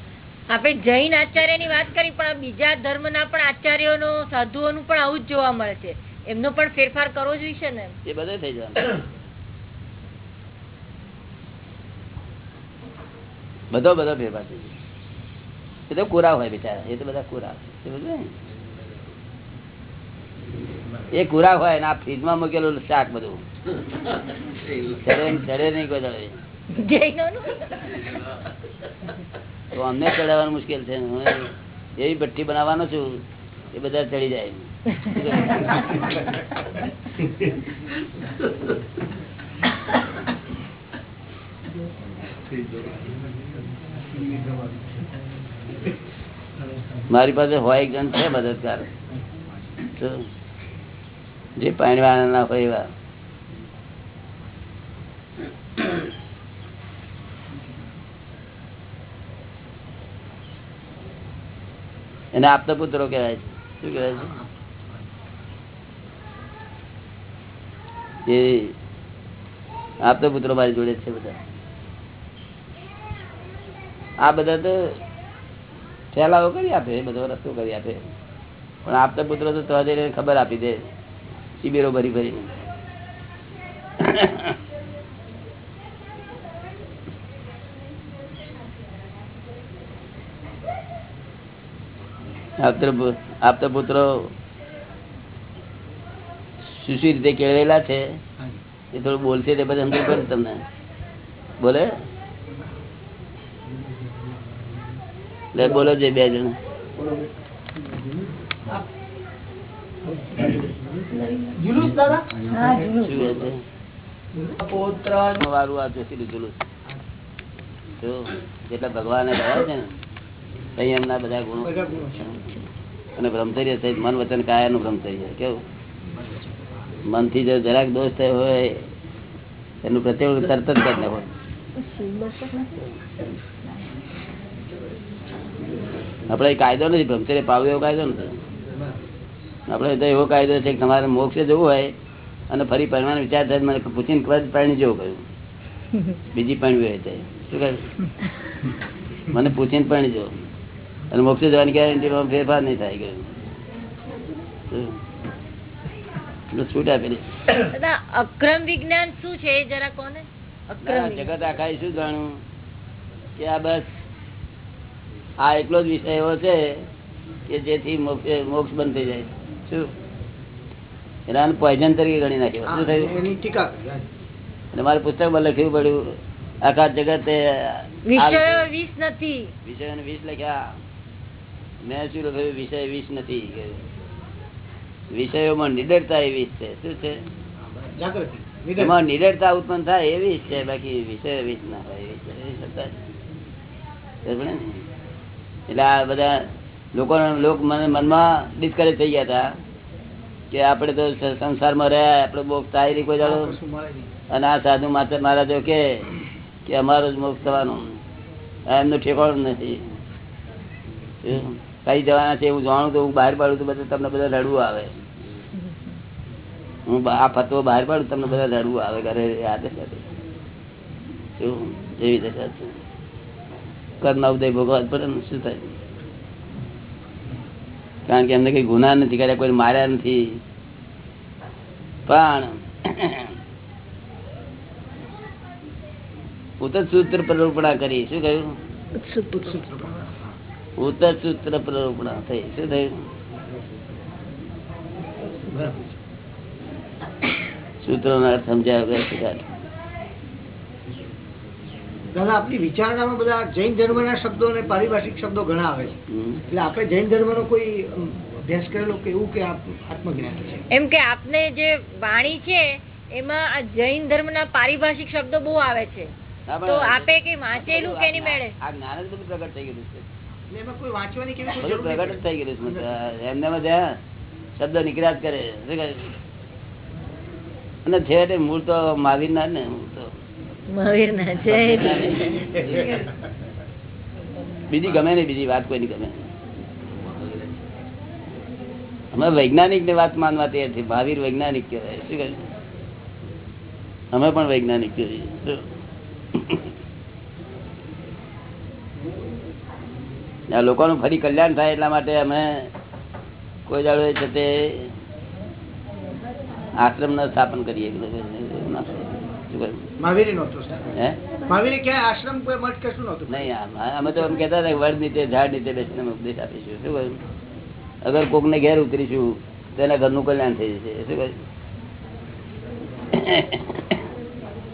આપણે જૈન આચાર્યની વાત કરી પણ બીજા ધર્મ ના પણ આચાર્યોનો સાધુઓનું પણ આવું જ જોવા મળે છે. એમનો પણ ફેરફાર કરવો જોઈશે ને એ બધે થઈ જવાનું. બધો બધો ફેરફાર થઈ જાય એ તો કુરા હોય બિચારા એ તો બધા કુરા હોય. એ કુરા હોય ને આ ફ્રીજમાં મૂકેલું શાક બધું. ચડે નહીં કોઈ. તો અમને ચડાવવાનું મુશ્કેલ છે. એવી ભઠ્ઠી બનાવવાનો છું, એ બધા ચડી જાય. મારી પાસે હોય એક જણ છે મદદગાર. તો જે પાણી ના હોય એવા. એને આપતા પુત્રો કહેવાય છે. શું કહેવાય છે? એ પુત્રો મારી જોડે છે બધા. આ બધા તો ફેલાવો કરી આપે, બધો રસ્તો કરી આપે. પણ આપતા પુત્ર તો તો જઈને ખબર આપી દે. શિબિરો ભરી ભરી. આપતા પુત્રો શું શું રીતે કેળવેલા છે? એ થોડું બોલશે તે પછી સમજ પડે તમને. બોલે? લે, બોલો જે બે જણ. જુલુસ દાદા? હા જુલુસ. પોત્ર વારું આ જુલુસ. જો જેટલા ભગવાને ગયા છે ને સંયમના બધા ગુણો. બધા ગુણો છે. અને બ્રહ્મચર્ય સહિત મન વચન કાયા નું બ્રહ્મચર્ય કેવું? મનથી જો જરાક દોષ થયો હોય એનું પ્રત્યેક તરત જ કરી નાખો આપડે કાયદો નથી બ્રહ્મચર્ય પાવું એવો કાયદો નથી. આપડે તો એવો કાયદો છે કે તમારે મોક્ષે જવું હોય અને ફરી પરિણામ વિચાર થાય મને પૂછીને કદાચ પાણી જેવું કહ્યું બીજી પાણી હોય શું કહે મને પૂછીને પાણી જો. અને મોક્ષે જવાની ગેરંટીમાં ફેરફાર નહીં થાય ગયું છૂટ આપેલી અક્રમ વિજ્ઞાન શું છે જરા કોને. જગત આખા શું જાણ્યું કે આ બસ આ એકલો જ વિષય એવો છે કે જેથી મોક્ષ મોક્ષ બંધ થઈ જાય. શું? એના પોઈઝન તરીકે ગણી નાખ્યું. શું થયું? ટીકા અને મારે પુસ્તકમાં લખ્યું પડ્યું આખા જગત વીસ નથી. વિષય વીસ લખ્યા. મેં શું લખ્યું? વિષય વીસ નથી. વિષયોમાં નિડરતા એ વીસ છે. શું છે? જાગૃતિ એમાં નિડરતા ઉત્પન્ન થાય એવી જ છે. બાકી વિષય વીસ ના હોય? એટલે આ બધા લોકો લોક મને મનમાં ડિસ્કરેજ થઈ ગયા હતા કે આપણે તો સંસારમાં રહ્યા આપણે બહુ નહીં કોઈ નહીં. અને આ સાધુ માતા મહારાજો કે કે અમારો જ મોક્ષ થવાનો. એમનું ઠેકાણું નથી. કઈ જવાના છે એવું જાણું તો હું બહાર પાડું તો બધા તમને બધા રડવું આવે. હું આ ફતવો બહાર પાડું તમને બધા રડવું આવે ઘરે યાદ સાથે શું? એવી દશા છે. કર્મ ઉદય ભોગવવા જ પડે ને શું થાય? કારણ કે એમને કઈ ગુના નથી કર્યા, કોઈ માર્યા નથી પણ ઉતસૂત્ર પ્રરૂપણા કરી શું કહ્યું. હા. ઉતસૂત્ર પ્રરૂપણા થઈ શું થયું સૂત્રો છે. અર્થ સમજાય શીખાય. દાદા આપણી વિચારણામાં બધા જૈન ધર્મના શબ્દો અને પારિભાષિક શબ્દો ઘણા આવે છે. એટલે આપણે જૈન ધર્મનો કોઈ અભ્યાસ કરેલો કે એવું કે આત્મજ્ઞાન છે? એમ કે આપને જે વાણી છે એમાં આ જૈન ધર્મના પારિભાષિક શબ્દો બહુ આવે છે. તો આપે કે વાંચેલું કે એની મેળે? આ જ્ઞાન જ બધું પ્રગટ થઈ ગયું છે. એમાં કોઈ વાંચવાની કેવી કોઈ બધું જરૂર પ્રગટ થઈ ગયું છે. એમને બધા શબ્દ નીકળ્યા જ કરે અને છેવટે મૂળ તો મહાવીર ના ને મૂળ તો મહાવીર ના જય બીજી ગમે નહીં, બીજી વાત કોઈ ગમે અમે વૈજ્ઞાનિક ને વાત માનવા તૈયાર મહાવીર વૈજ્ઞાનિક કહેવાય. શું કહે અમે પણ વૈજ્ઞાનિક આ લોકોનું ફરી કલ્યાણ થાય એટલા માટે અમે કોઈ દાડો છે તે આશ્રમ ના સ્થાપન કરીએ શું કોક અગર કોકને ઘેર ઉતરીશું તો એના ઘરનું કલ્યાણ થઈ જશે. શું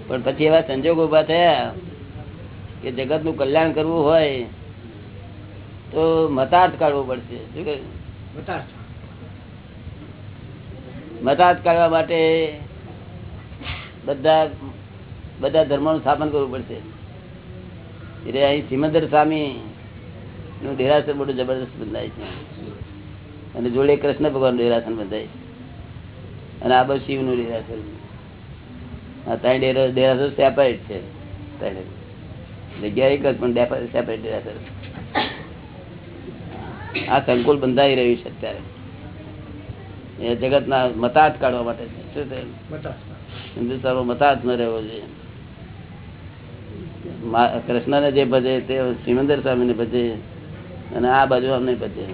પણ પછી એવા સંજોગ ઊભા થયા કે જગતનું કલ્યાણ કરવું હોય તો મતાર્થ કાઢવો પડશે. શું કહ્યું? મતાર્થ કાઢવા માટે બધા બધા ધર્મોનું સ્થાપન કરવું પડશે. એટલે અહીં સિમંદર સ્વામી નું ડેરાસર બધું જબરદસ્ત બંધાય છે. અને જોડે કૃષ્ણ ભગવાન ડેરાસર બંધાય છે. અને આ બધું શિવનું ડેરાસર આ ત્રણ ડેરા ડેરાસર સેપરેટ છે. ત્રણ જગ્યા એક જ પણ સેપરેટ ડેરાસર આ સંકુલ બંધાઈ રહ્યું છે અત્યારે. એ જગતના મતાર્થ કાઢવા માટે છે. શું થયું હિન્દુસ્તાનમાં મતાર્થ ન રહેવો જોઈએ. કૃષ્ણને જે ભજે તે સિમંદર સ્વામીને ભજે અને આ બાજુ અમને ભજે.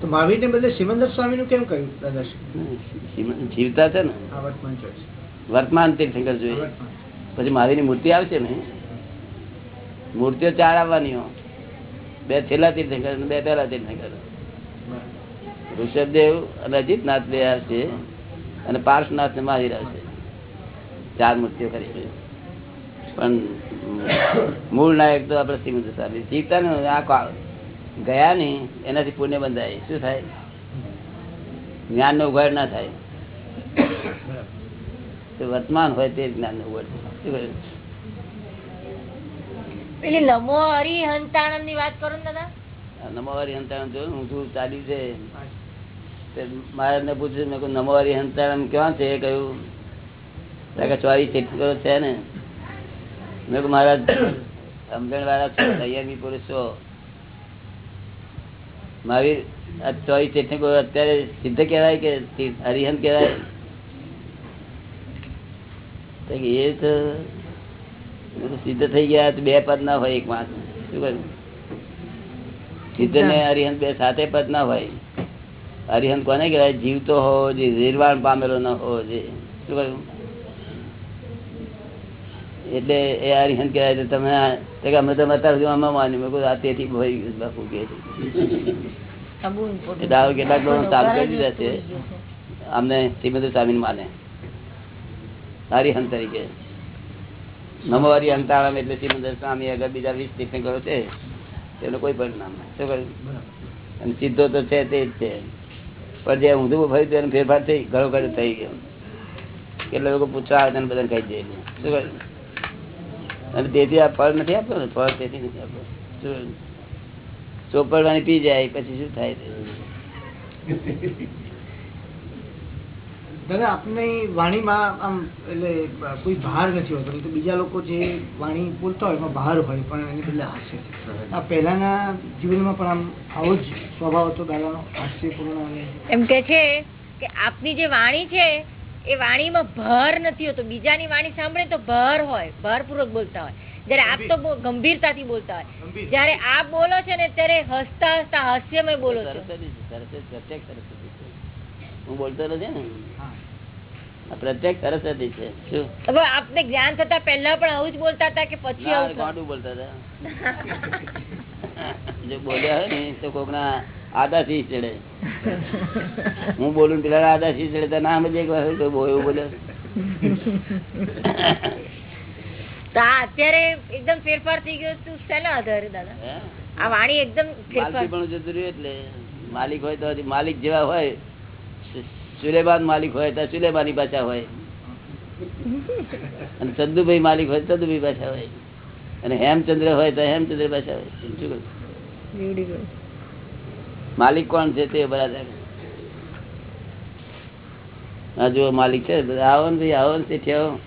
તો મહાવીરને બદલે સિમંદર સ્વામીનું કેમ કહ્યું જીવતા છે ને. વર્તમાન તીર્થંકર જોઈએ. પછી મહાવીરની મૂર્તિ આવશે ને? મૂર્તિઓ ચાર આવવાની. બે છેલ્લા તીર્થંકર બે પહેલા તીર્થંકર. ઋષભદેવ અને અજીતનાથ બે આવશે. અને પાર્શનાથ ને મહાવીર છે. ચાર મૂર્તિઓ કરી પણ મૂળ નાયક તો આપણે શ્રીમંત સ્વામી જીવતા ને આ ગયા ને એનાથી પુણ્ય બંધાય શું થાય? જ્ઞાન નો ઉઘાડ ના થાય. તો વર્તમાન હોય તે જ્ઞાન નો ઉઘાડ. પેલી નમો હરિહંતાણંદની વાત કરો દાદા. આ નમોવારી હંતાણમ જોયું? હું શું ચાલ્યું છે? તે મહારાજને પૂછ્યું મેં કહ્યું નમોવારી હંતાણમ ક્યાં છે કહ્યું કે ચોવીસ તીર્થંકરો છે ને? મેં કહ્યું મારા સમજણ વાળા છો સંયમી પુરુષ. છો મારી આ ચોવીસ તીર્થંકરો અત્યારે સિદ્ધ કહેવાય કે હરિહન કહેવાય? એ તો સિદ્ધ થઈ ગયા તો બે પદ ના હોય એક માસ શું કહ્યું? સિદ્ધ. ને હરિહંત બે સાથે પદ ના હોય. હરિહંત કોને કહેવાય? જીવતો હોવો જોઈએ નિર્વાણ પામેલો ન હોવો જોઈએ. શું કહ્યું? એટલે એ હરિહંત કહેવાય તો તમે અમે તો અત્યાર સુધી આમાં મેં આ તેથી ભય ગયું બાપુ કે એટલે કેટલાક લોકો ચાલુ કરી દીધા છે. અમને શ્રીમદ સ્વામી માને. હરિહંત તરીકે. નમો હરિહંતાળમ એટલે શ્રીમદ સ્વામી અગર બીજા વીસ તીર્થંકરો છે તેનું કોઈ પરિણામ. શું કહ્યું? અને સીધો તો છે તે જ છે. પણ જે ઊંધું ભર્યું તેનો ફેરફાર થઈ, ઘણો ઘણો થઈ ગયો. કેટલા લોકો પૂછવા આવે તેને બધાને કહી દે શું અને તેથી આ ફળ નથી આપતો ને? ફળ તેથી નથી આપતો શું ચોપડવાની પી જાય, પછી શું થાય? દાદા આપની વાણીમાં આમ એટલે કોઈ ભાર નથી હોતો. તો બીજા લોકો જે વાણી બોલતા હોય એમાં ભાર હોય પણ એને બદલે હાસ્ય છે. આ પહેલાના જીવનમાં પણ આમ આવો જ સ્વભાવ હતો દાદાનો હાસ્યપૂર્ણ એમ કે છે કે આપની જે વાણી છે એ વાણીમાં ભર નથી હોતો. બીજાની વાણી સાંભળે તો ભર હોય ભારપૂર્વક બોલતા હોય. જયારે આપ તો બહુ ગંભીરતાથી બોલતા હોય. જયારે આપ બોલો છો ને ત્યારે હસતા હસતા હાસ્યમય બોલો છો. હું બોલતો નથી ને. હા. આ પ્રત્યેક છે. શું? હવે આપને જ્ઞાન થતા પહેલા પણ આવું જ બોલતા હતા કે પછી આવું થયું? બોલતા હતા. જો બોલ્યા હોય ને તો કોક ના આદા થી ચડે. હું બોલું પેલા આદા થી ચડે તો ના સમજે કે હવે કોઈ બહુ એવું બોલે. અત્યારે એકદમ ફેરફાર થઈ ગયો તું શેના આધારે દાદા? આ વાણી એકદમ ફેરફાર. પણ જતું રહ્યું એટલે. માલિક હોય તો માલિક જેવા હોય. સુ- સુલેમાન માલિક હોય તો સુલેબાની પાછા હોય. અને ચંદુભાઈ માલિક હોય તો ચંદુભાઈ પાછા હોય. અને હેમચંદ્ર હોય તો હેમચંદ્ર પાછા હોય. માલિક કોણ છે તે બરાબર. હા જો માલિક છે. આવો ને ભાઈ આવો ને શેઠી આવો.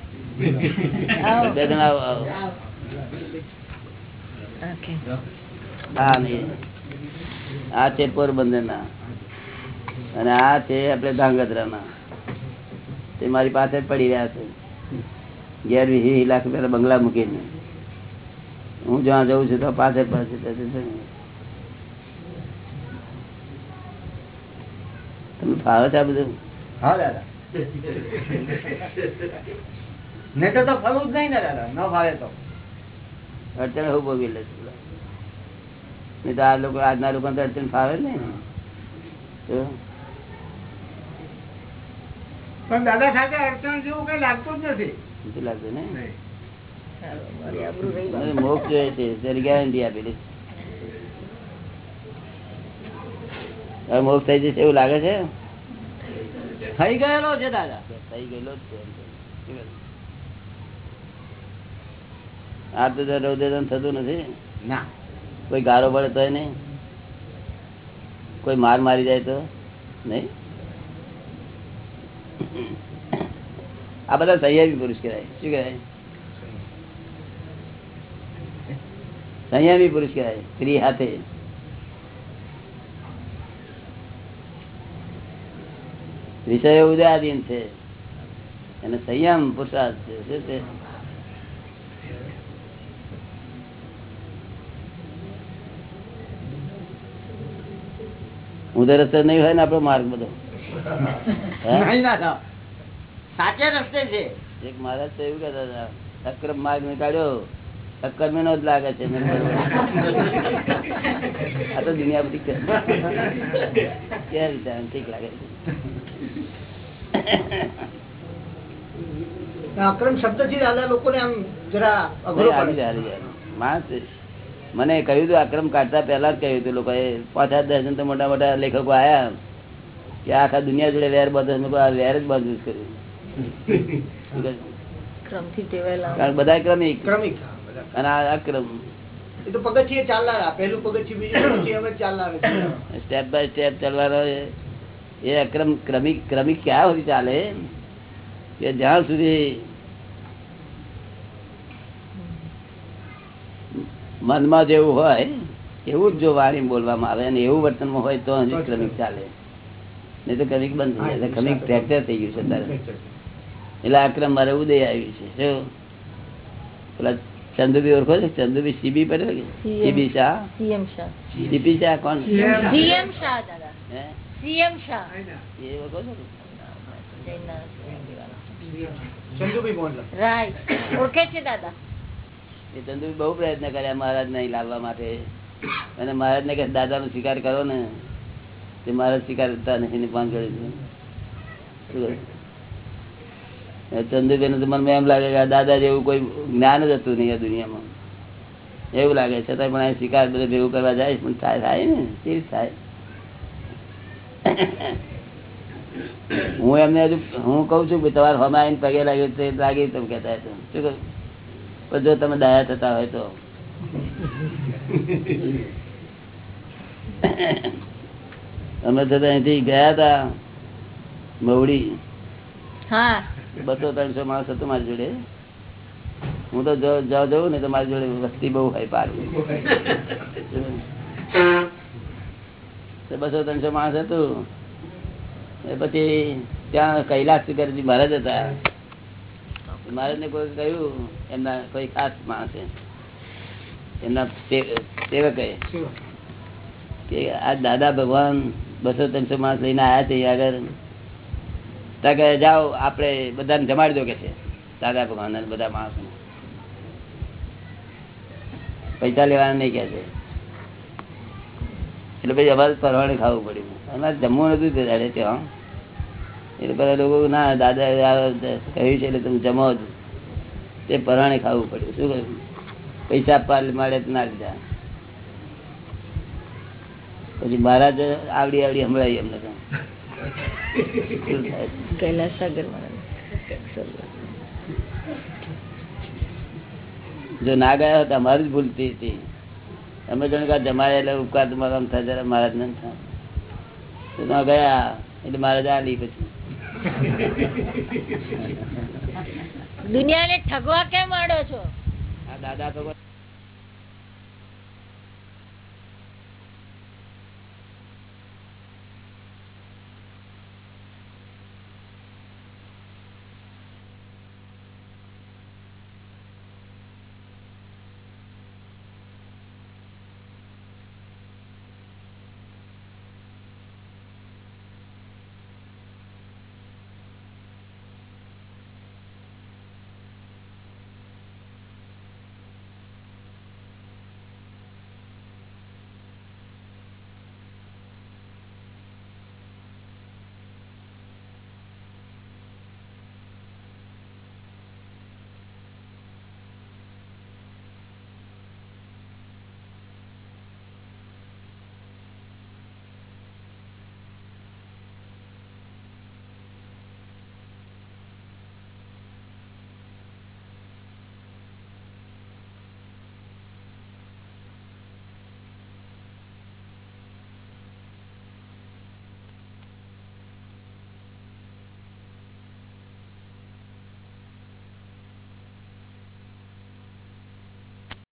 આવો. બે જણા આવો આવો. હા નહીં. આ છે પોરબંદર ના અને આ છે આપણે ધાંગધ્રા ના તે મારી પાસે પડી રહ્યા છે. ઘેર વીસ લાખ રૂપિયા બંગલા મૂકીને. હું જ્યાં જઉં છું તો પાસે પાસે તમે ફાવે છે આ બધું? હા દાદા. નહીં તો ફરવું જ નહીં ને દાદા. ન ફાવે તો. અડચણ હું ભોગવી લે નહીં તો આ લોકો આજના લોકો અડચણ ફાવે જ નહીં. ને. પણ દાદા સાથે અડચણ જેવું કઈ લાગતું જ નથી. નથી લાગતું ને? મારી આબરૂ રહી મને મોક્ષ જોઈએ છે ગેરંટી આપેલી મોક્ષ થઈ જશે એવું લાગે છે? થઈ ગયેલો છે દાદા. થઈ ગયેલો છે આ તો થતું નથી? ના. કોઈ ગારો પડે તો નહીં? કોઈ માર મારી જાય તો? નહીં? આ બધા સંયમી પુરુષ કહેવાય. શું કહેવાય? સંયમી પુરુષ કહેવાય. સ્ત્રી હાથે. વિષય ઉદયાધીન છે. અને સંયમ પુરુષાર્થ છે. શું છે? ઉધર રસ્તે નહીં હોય ને આપણો માર્ગ બધો. હે? સાચે રસ્તે છે. એક મહારાજ તો એવું કહેતા હતા અક્રમ માર્ગ નીકાળ્યો અક્રમી નો જ લાગે છે. આ તો દુનિયા બધી કે- વિચાર ઠીક લાગે છે? અક્રમ શબ્દથી દાદા લોકોને આમ જરા અઘરો પડે. મને કહ્યું હતું આક્રમ કાઢતા પહેલા જ કહ્યું હતું લોકોએ પાંચ આઠ દર્જન તો મોટા મોટા લેખકો આયા. કે આખા દુનિયા જોડે વેર બધો આ વેર જ બાંધવું કર્યું બધા ક્રમિક. ક્રમિક અને આ અક્રમ એ તો પગથિયે ચાલનારા પહેલું પગથિયું બીજું પગથિયું એમ જ ચાલનારા છે. સ્ટેપ બાય સ્ટેપ ચાલવાનો એ- એ અક્રમ ક્રમિક ક્રમિક ક્યાં સુધી ચાલે? કે જ્યાં સુધી મનમાં જેવું હોય એવું જ જો વાણી બોલવામાં આવે અને એવું વર્તનમાં હોય તો હજી ક્રમિક ચાલે. નહીં તો ક્રમિક બંધ થઈ જાય. ક્રમિક ફ્રેક્ચર થઈ ગયું છે તારે. એટલે આક્રમ મારે ઉદય આવ્યું છે. શું? પેલા ચંદુબી ઓળખો છો? ચંદુબી સીબી પટેલ કે? CB Shah? CM Shah. CP Shah કોણ? સીએમ શાહ. દાદા. સીએમ શાહ. એ ઓળખો. ચંદુભાઈ બહુ પ્રયત્ન કર્યા મહારાજ ને લાવવા માટે. અને મહારાજ ને દાદા નો સ્વીકાર કરો ને. તે મહારાજ સ્વીકાર કરતા નથી ને પાન કર્યું છે. શું કહ્યું? એ ચંદુભાઈ નું તો એમ લાગે કે દાદા જેવું કોઈ જ્ઞાન જ હતું નહીં આ દુનિયામાં. એવું લાગે છતાં પણ અહીં સ્વીકાર બધું ભેગું કરવા જાય પણ થાય થાય ને, કેવી થાય? હું એમને હજુ, હું કઉ છું કે તમારે હમણાં આવીને પગે લાગ્યું તે લાગી તમે કહેતા હતા. શું પણ જો તમે દયા થતા હોય તો. અમે તો અહીંથી ગયા હતા મવડી હા. બસો ત્રણસો માણસ હતો મારી જોડે. હું તો જાઉં જવું ને તો મારી જોડે વસ્તી બહુ હોય પાર બસો ત્રણસો માણસ હતું. એ પછી ત્યાં કૈલાસ શિખરજી મહારાજ હતા. મહારાજ ને કોઈ કહ્યું એમના કોઈ ખાસ માણસે એમના સેવકે. કે આ દાદા ભગવાન બસો ત્રણસો માણસ લઈને આવ્યા છે આગળ. ત્યાં જાઓ, આપણે બધાને જમાડી દો કે છે. દાદા ભગવાન બધા માણસો. પૈસા લેવાના નહીં કે છે. એટલે પછી અમારે પરવાણે ખાવું પડ્યું. અમારે જમવું નતું તે દાડે ત્યાં એટલે બધા લોકો, ના, દાદા કહ્યું છે એટલે તમે જમો તે પરવાણે ખાવું પડ્યું. શું કહ્યું? પૈસા આપવા મળે ના લીધા. પછી મહારાજ આવડી આવડી હમણાં? કૈલાસ સાગર જો ના ગયા હતા અમારી જ ભૂલતી હતી. અમે જણ કા આ એટલે ઉપકાર તમારા આમ થાય જરા મહારાજ ને થાય. ના ગયા એટલે મહારાજ આલી પછી. દુનિયાને ઠગવા કેમ આડો છો? આ દાદા ભગવાન